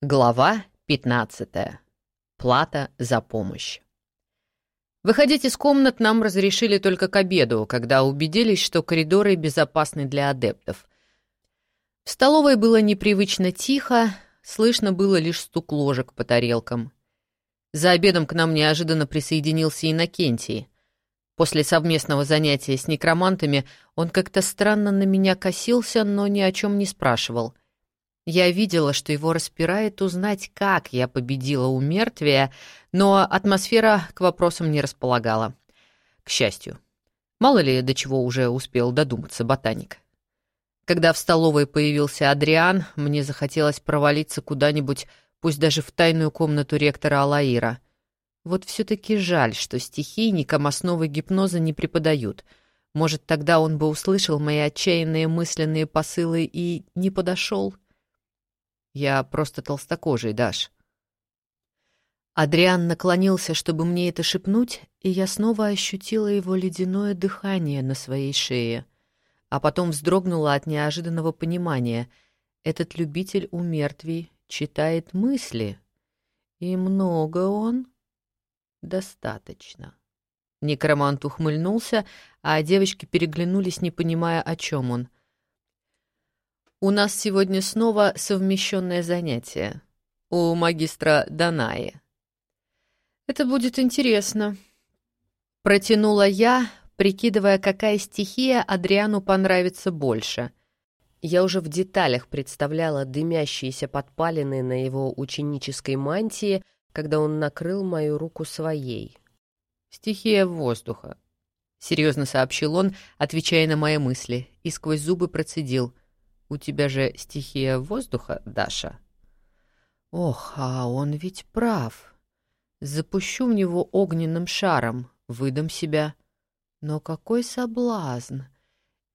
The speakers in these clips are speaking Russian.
Глава 15. Плата за помощь. Выходить из комнат нам разрешили только к обеду, когда убедились, что коридоры безопасны для адептов. В столовой было непривычно тихо, слышно было лишь стук ложек по тарелкам. За обедом к нам неожиданно присоединился Иннокентий. После совместного занятия с некромантами он как-то странно на меня косился, но ни о чем не спрашивал — я видела, что его распирает узнать, как я победила у мертвия, но атмосфера к вопросам не располагала. К счастью. Мало ли, до чего уже успел додуматься ботаник. Когда в столовой появился Адриан, мне захотелось провалиться куда-нибудь, пусть даже в тайную комнату ректора Алаира. Вот все-таки жаль, что стихийникам основы гипноза не преподают. Может, тогда он бы услышал мои отчаянные мысленные посылы и не подошел. — я просто толстокожий, Даш. Адриан наклонился, чтобы мне это шепнуть, и я снова ощутила его ледяное дыхание на своей шее. А потом вздрогнула от неожиданного понимания. Этот любитель у мертвей читает мысли. И много он? Достаточно. Некромант ухмыльнулся, а девочки переглянулись, не понимая, о чем он — у нас сегодня снова совмещенное занятие. У магистра Данаи. Это будет интересно. Протянула я, прикидывая, какая стихия Адриану понравится больше. Я уже в деталях представляла дымящиеся подпалины на его ученической мантии, когда он накрыл мою руку своей. «Стихия воздуха», — серьезно сообщил он, отвечая на мои мысли, и сквозь зубы процедил — у тебя же стихия воздуха, Даша. Ох, а он ведь прав. Запущу в него огненным шаром, выдам себя. Но какой соблазн!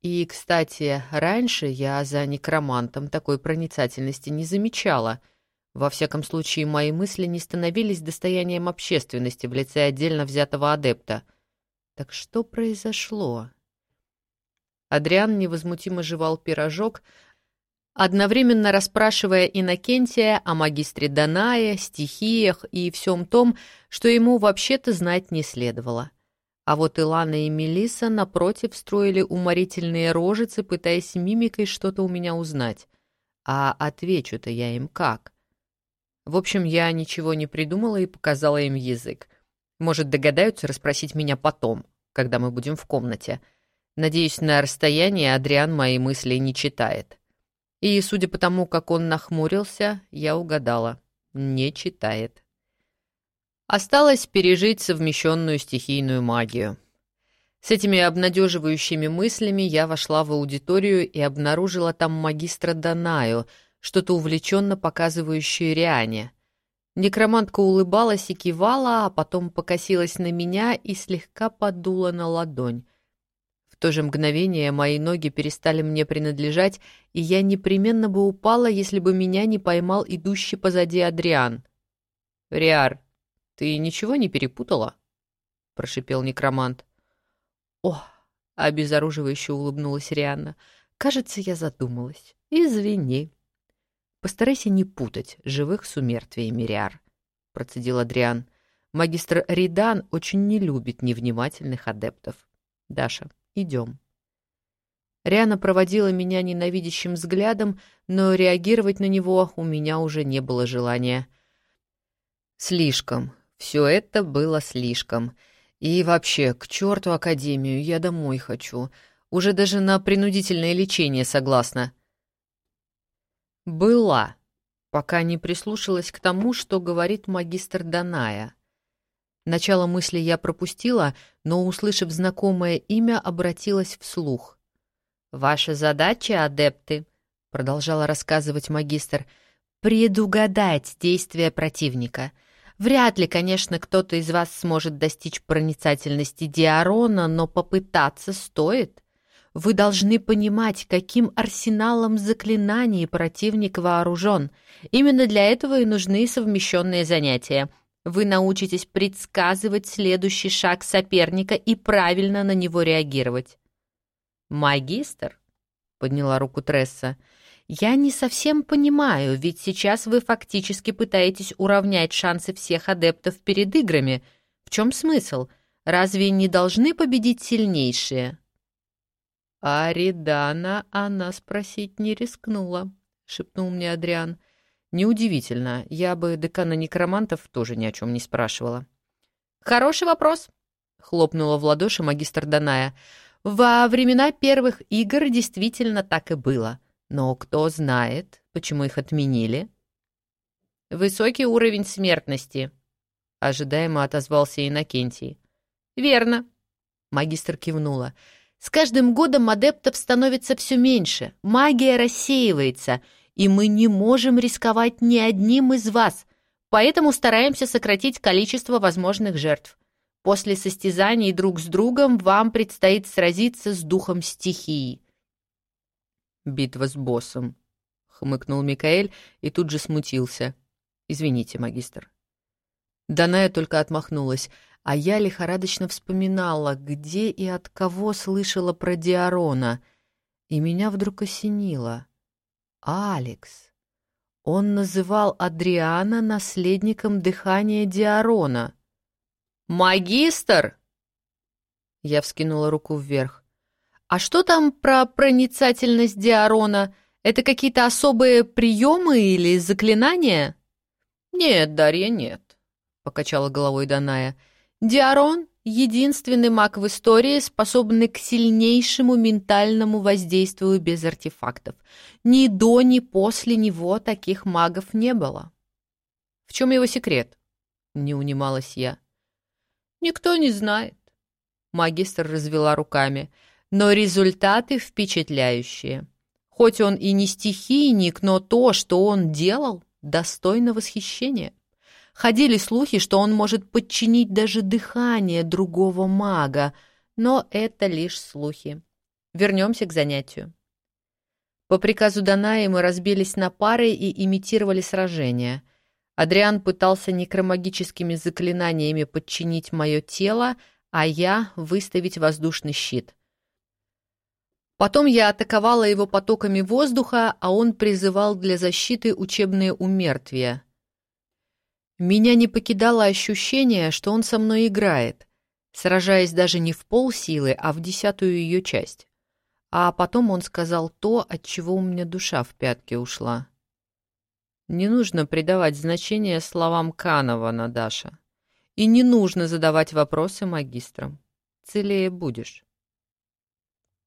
И, кстати, раньше я за некромантом такой проницательности не замечала. Во всяком случае, мои мысли не становились достоянием общественности в лице отдельно взятого адепта. Так что произошло? Адриан невозмутимо жевал пирожок, одновременно расспрашивая Иннокентия о магистре Данае, стихиях и всем том, что ему вообще-то знать не следовало. А вот Илана и Мелиса напротив строили уморительные рожицы, пытаясь мимикой что-то у меня узнать. А отвечу-то я им как? В общем, я ничего не придумала и показала им язык. Может, догадаются расспросить меня потом, когда мы будем в комнате — Надеюсь, на расстоянии Адриан мои мысли не читает. И, судя по тому, как он нахмурился, я угадала. Не читает. Осталось пережить совмещенную стихийную магию. С этими обнадеживающими мыслями я вошла в аудиторию и обнаружила там магистра Данаю, что-то увлеченно показывающее Риане. Некромантка улыбалась и кивала, а потом покосилась на меня и слегка подула на ладонь то же мгновение мои ноги перестали мне принадлежать, и я непременно бы упала, если бы меня не поймал идущий позади Адриан. «Риар, ты ничего не перепутала?» — прошипел некромант. «О!» — обезоруживающе улыбнулась Рианна. «Кажется, я задумалась. Извини». «Постарайся не путать живых с умертвиями, Риар», — процедил Адриан. «Магистр Ридан очень не любит невнимательных адептов. Даша, Идем». Риана проводила меня ненавидящим взглядом, но реагировать на него у меня уже не было желания. Слишком. Все это было слишком. И вообще, к черту Академию, я домой хочу. Уже даже на принудительное лечение согласна. Была, пока не прислушалась к тому, что говорит магистр Даная. Начало мысли я пропустила, но, услышав знакомое имя, обратилась вслух. «Ваша задача, адепты», — продолжала рассказывать магистр, — «предугадать действия противника. Вряд ли, конечно, кто-то из вас сможет достичь проницательности Диарона, но попытаться стоит. Вы должны понимать, каким арсеналом заклинаний противник вооружен. Именно для этого и нужны совмещенные занятия — вы научитесь предсказывать следующий шаг соперника и правильно на него реагировать. «Магистр?» — подняла руку Тресса. Я не совсем понимаю, ведь сейчас вы фактически пытаетесь уравнять шансы всех адептов перед играми. В чем смысл? Разве не должны победить сильнейшие?» «А Редана она спросить не рискнула», — шепнул мне Адриан. «Неудивительно, я бы декана некромантов тоже ни о чем не спрашивала». «Хороший вопрос», — хлопнула в ладоши магистр Даная. «Во времена первых игр действительно так и было. Но кто знает, почему их отменили?» «Высокий уровень смертности», — ожидаемо отозвался Иннокентий. «Верно», — магистр кивнула. С каждым годом адептов становится все меньше, магия рассеивается, и мы не можем рисковать ни одним из вас, поэтому стараемся сократить количество возможных жертв. После состязаний друг с другом вам предстоит сразиться с духом стихии. «Битва с боссом», — хмыкнул Микаэль и тут же смутился. «Извините, магистр». Даная только отмахнулась — а я лихорадочно вспоминала, где и от кого слышала про Диарона, и меня вдруг осенило. Алекс. Он называл Адриана наследником дыхания Диарона. «Магистр!» Я вскинула руку вверх. «А что там про проницательность Диарона? Это какие-то особые приемы или заклинания?» «Нет, Дарья, нет», — покачала головой Даная. Диарон — единственный маг в истории, способный к сильнейшему ментальному воздействию без артефактов. Ни до, ни после него таких магов не было. В чем его секрет? Не унималась я. Никто не знает. Магистр развела руками. Но результаты впечатляющие. Хоть он и не стихийник, но то, что он делал, достойно восхищения. Ходили слухи, что он может подчинить даже дыхание другого мага, но это лишь слухи. Вернемся к занятию. По приказу Данаи мы разбились на пары и имитировали сражения. Адриан пытался некромагическими заклинаниями подчинить мое тело, а я — выставить воздушный щит. Потом я атаковала его потоками воздуха, а он призывал для защиты учебные умертвия — меня не покидало ощущение, что он со мной играет, сражаясь даже не в полсилы, а в десятую ее часть. А потом он сказал то, от чего у меня душа в пятки ушла. Не нужно придавать значение словам Канова, Надаша. И не нужно задавать вопросы магистрам. Целее будешь.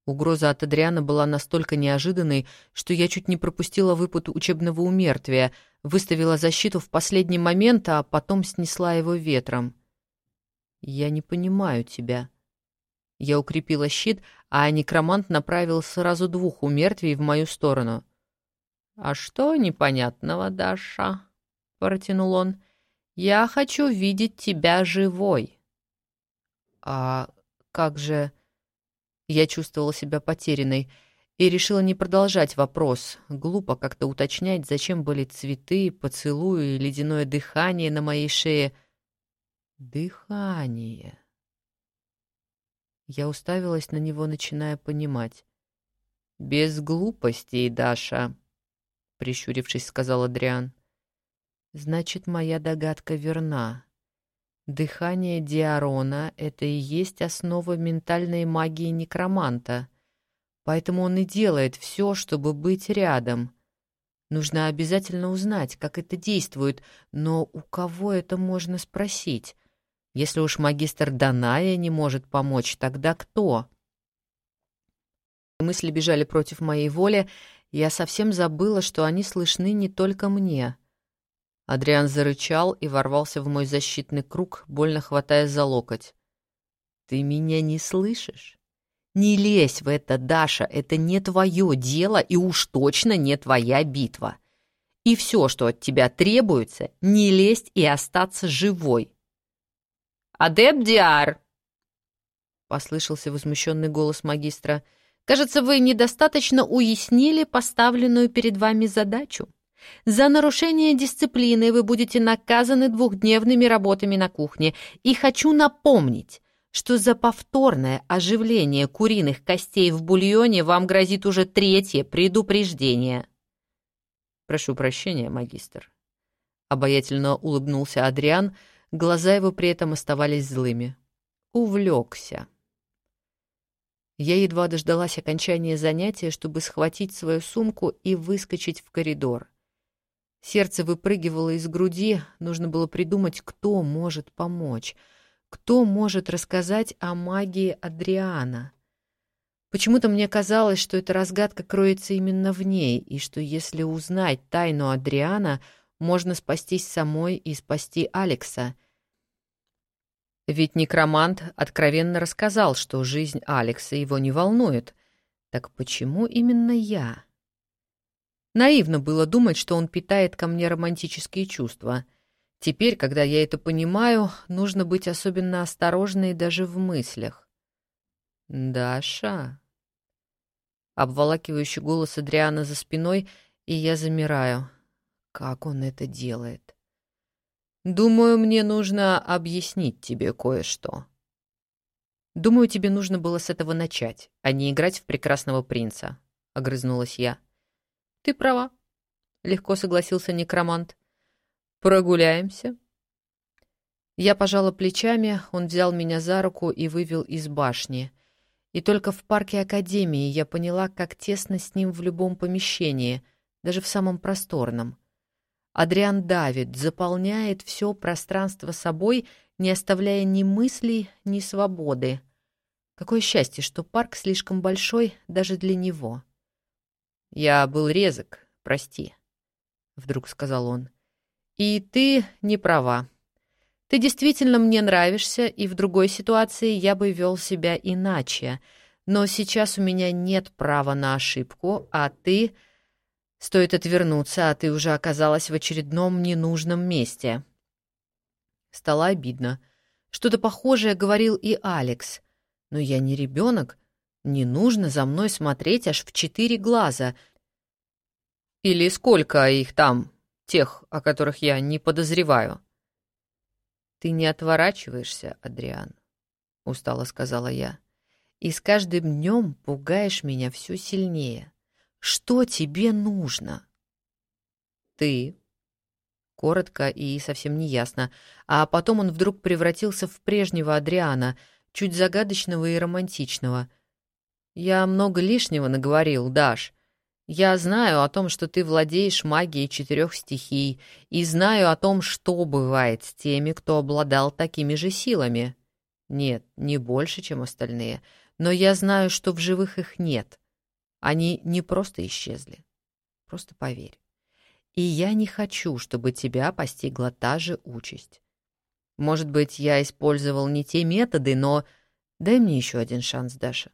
Угроза от Адриана была настолько неожиданной, что я чуть не пропустила выпад учебного умертвия, выставила защиту в последний момент, а потом снесла его ветром. «Я не понимаю тебя». Я укрепила щит, а некромант направил сразу двух умертвий в мою сторону. «А что непонятного, Даша?» — протянул он. «Я хочу видеть тебя живой». «А как же...» Я чувствовала себя потерянной и решила не продолжать вопрос. Глупо как-то уточнять, зачем были цветы, поцелуи, ледяное дыхание на моей шее. Дыхание. Я уставилась на него, начиная понимать. «Без глупостей, Даша», — прищурившись, сказал Адриан. «Значит, моя догадка верна. Дыхание Диарона — это и есть основа ментальной магии некроманта. Поэтому он и делает все, чтобы быть рядом. Нужно обязательно узнать, как это действует, но у кого это можно спросить? Если уж магистр Даная не может помочь, тогда кто? Мысли бежали против моей воли, я совсем забыла, что они слышны не только мне — Адриан зарычал и ворвался в мой защитный круг, больно хватая за локоть. «Ты меня не слышишь? Не лезь в это, Даша, это не твое дело и уж точно не твоя битва. И все, что от тебя требуется, не лезть и остаться живой». «Адепт Диар!» — послышался возмущенный голос магистра. «Кажется, вы недостаточно уяснили поставленную перед вами задачу». За нарушение дисциплины вы будете наказаны двухдневными работами на кухне. И хочу напомнить, что за повторное оживление куриных костей в бульоне вам грозит уже третье предупреждение. «Прошу прощения, магистр». Обаятельно улыбнулся Адриан, глаза его при этом оставались злыми. «Увлекся». Я едва дождалась окончания занятия, чтобы схватить свою сумку и выскочить в коридор. Сердце выпрыгивало из груди, нужно было придумать, кто может помочь, кто может рассказать о магии Адриана. Почему-то мне казалось, что эта разгадка кроется именно в ней, и что если узнать тайну Адриана, можно спастись самой и спасти Алекса — ведь некромант откровенно рассказал, что жизнь Алекса его не волнует. Так почему именно я? Наивно было думать, что он питает ко мне романтические чувства. Теперь, когда я это понимаю, нужно быть особенно осторожной даже в мыслях. «Даша...» Обволакивающий голос Адриана за спиной, и я замираю. Как он это делает? Думаю, мне нужно объяснить тебе кое-что. Думаю, тебе нужно было с этого начать, а не играть в прекрасного принца, огрызнулась я. Ты права, легко согласился некромант. Прогуляемся. Я пожала плечами, он взял меня за руку и вывел из башни. И только в парке Академии я поняла, как тесно с ним в любом помещении, даже в самом просторном. Адриан давит, заполняет все пространство собой, не оставляя ни мыслей, ни свободы. Какое счастье, что парк слишком большой даже для него. «Я был резок, прости», — вдруг сказал он. «И ты не права. Ты действительно мне нравишься, и в другой ситуации я бы вел себя иначе. Но сейчас у меня нет права на ошибку, а ты Стоит отвернуться, а ты уже оказалась в очередном ненужном месте. Стало обидно. Что-то похожее говорил и Алекс. Но я не ребенок. Не нужно за мной смотреть аж в четыре глаза. Или сколько их там, тех, о которых я не подозреваю? Ты не отворачиваешься, Адриан, — устало сказала я. И с каждым днем пугаешь меня все сильнее. — что тебе нужно? Ты. Коротко и совсем неясно. А потом он вдруг превратился в прежнего Адриана, чуть загадочного и романтичного. Я много лишнего наговорил, Даш. Я знаю о том, что ты владеешь магией четырех стихий, и знаю о том, что бывает с теми, кто обладал такими же силами. Нет, не больше, чем остальные, но я знаю, что в живых их нет. Они не просто исчезли. Просто поверь. И я не хочу, чтобы тебя постигла та же участь. Может быть, я использовал не те методы, но дай мне еще один шанс, Даша.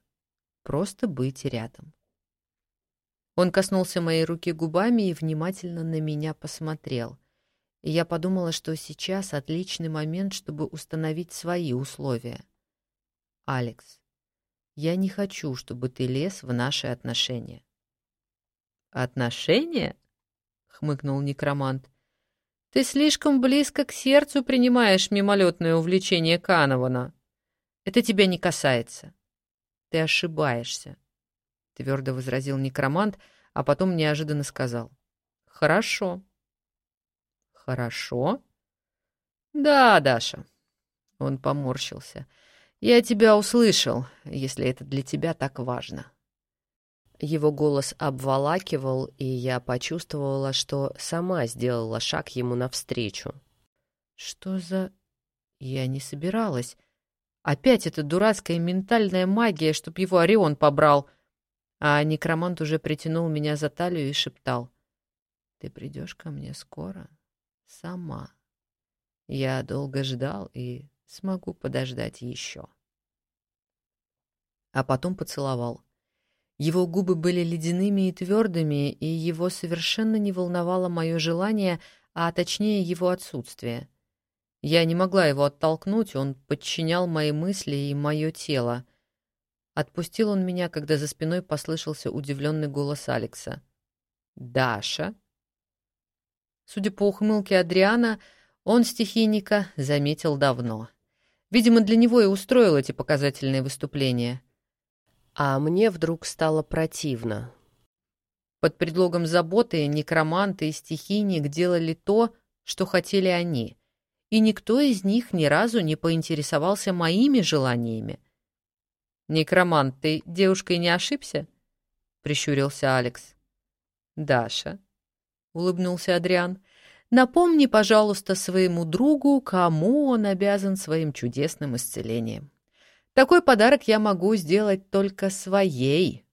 Просто быть рядом. Он коснулся моей руки губами и внимательно на меня посмотрел. И я подумала, что сейчас отличный момент, чтобы установить свои условия. «Алекс, я не хочу, чтобы ты лез в наши отношения». «Отношения?» — хмыкнул некромант. «Ты слишком близко к сердцу принимаешь мимолетное увлечение Канована. Это тебя не касается. Ты ошибаешься», — твердо возразил некромант, а потом неожиданно сказал. «Хорошо». «Хорошо?» «Да, Даша». Он поморщился. «Я тебя услышал, если это для тебя так важно». Его голос обволакивал, и я почувствовала, что сама сделала шаг ему навстречу. «Что за...» Я не собиралась. Опять эта дурацкая ментальная магия, чтоб его Орион побрал. А некромант уже притянул меня за талию и шептал. «Ты придешь ко мне скоро? Сама. Я долго ждал и смогу подождать еще. А потом поцеловал. Его губы были ледяными и твердыми, и его совершенно не волновало мое желание, а точнее его отсутствие. Я не могла его оттолкнуть, он подчинял мои мысли и мое тело. Отпустил он меня, когда за спиной послышался удивленный голос Алекса. «Даша?» Судя по ухмылке Адриана, он стихийника заметил давно. Видимо, для него и устроил эти показательные выступления. А мне вдруг стало противно. Под предлогом заботы некроманты и стихийник делали то, что хотели они, и никто из них ни разу не поинтересовался моими желаниями. «Некромант, ты девушкой не ошибся?» — прищурился Алекс. «Даша», — улыбнулся Адриан, — «напомни, пожалуйста, своему другу, кому он обязан своим чудесным исцелением. Такой подарок я могу сделать только своей».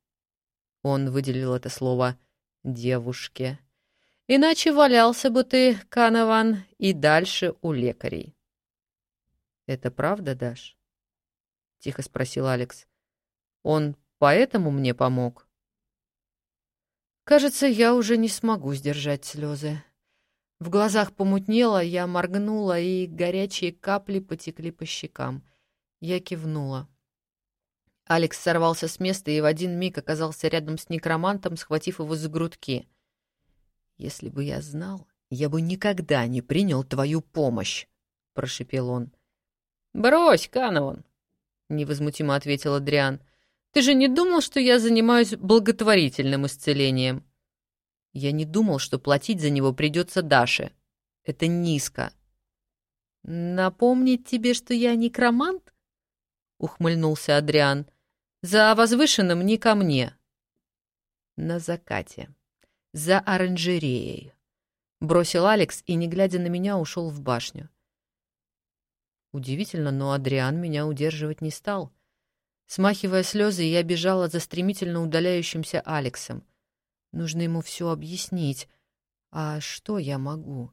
Он выделил это слово «девушке». Иначе валялся бы ты, Канован, и дальше у лекарей. «Это правда, Даш?» — тихо спросил Алекс. «Он поэтому мне помог?» Кажется, я уже не смогу сдержать слезы. В глазах помутнело, я моргнула, и горячие капли потекли по щекам. Я кивнула. Алекс сорвался с места и в один миг оказался рядом с некромантом, схватив его за грудки — «Если бы я знал, я бы никогда не принял твою помощь», — прошепел он. «Брось, Канован», — невозмутимо ответил Адриан. «Ты же не думал, что я занимаюсь благотворительным исцелением?» «Я не думал, что платить за него придется Даше. Это низко». «Напомнить тебе, что я некромант?» — ухмыльнулся Адриан. «За возвышенным не ко мне». «На закате», за оранжереей. Бросил Алекс и, не глядя на меня, ушел в башню. Удивительно, но Адриан меня удерживать не стал. Смахивая слезы, я бежала за стремительно удаляющимся Алексом. Нужно ему все объяснить. А что я могу?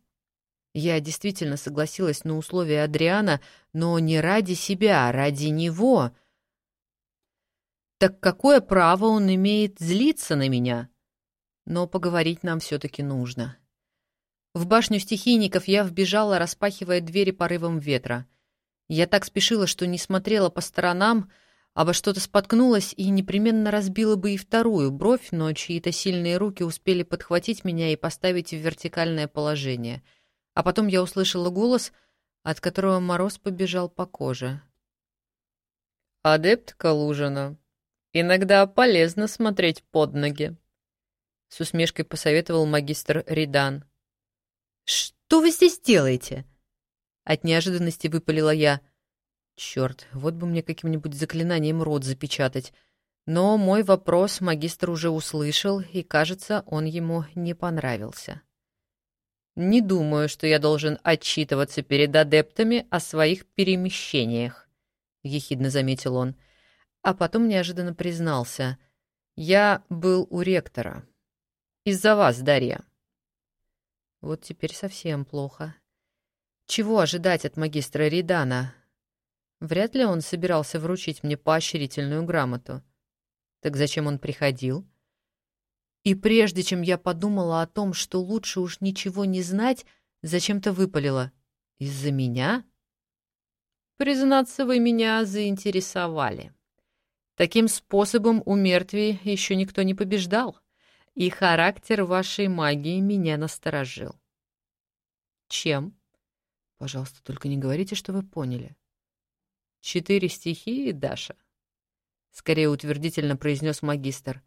Я действительно согласилась на условия Адриана, но не ради себя, а ради него. Так какое право он имеет злиться на меня? Но поговорить нам все-таки нужно. В башню стихийников я вбежала, распахивая двери порывом ветра. Я так спешила, что не смотрела по сторонам, обо что-то споткнулась и непременно разбила бы и вторую бровь, но чьи-то сильные руки успели подхватить меня и поставить в вертикальное положение. А потом я услышала голос, от которого мороз побежал по коже. «Адепт Калужина, иногда полезно смотреть под ноги», — с усмешкой посоветовал магистр Ридан. «Что вы здесь делаете?» От неожиданности выпалила я. Черт, вот бы мне каким-нибудь заклинанием рот запечатать. Но мой вопрос магистр уже услышал, и, кажется, он ему не понравился. «Не думаю, что я должен отчитываться перед адептами о своих перемещениях», — ехидно заметил он. А потом неожиданно признался. «Я был у ректора». Из-за вас, Дарья. Вот теперь совсем плохо. Чего ожидать от магистра Ридана? Вряд ли он собирался вручить мне поощрительную грамоту. Так зачем он приходил? И прежде чем я подумала о том, что лучше уж ничего не знать, зачем-то выпалила. Из-за меня? Признаться, вы меня заинтересовали. Таким способом у мертвей еще никто не побеждал и характер вашей магии меня насторожил. Чем? Пожалуйста, только не говорите, что вы поняли. Четыре стихии, Даша. Скорее утвердительно произнес магистр.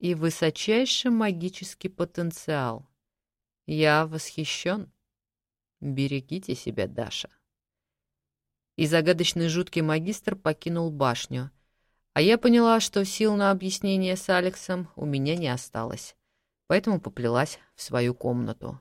И высочайший магический потенциал. Я восхищен. Берегите себя, Даша. И загадочный жуткий магистр покинул башню — а я поняла, что сил на объяснение с Алексом у меня не осталось, поэтому поплелась в свою комнату.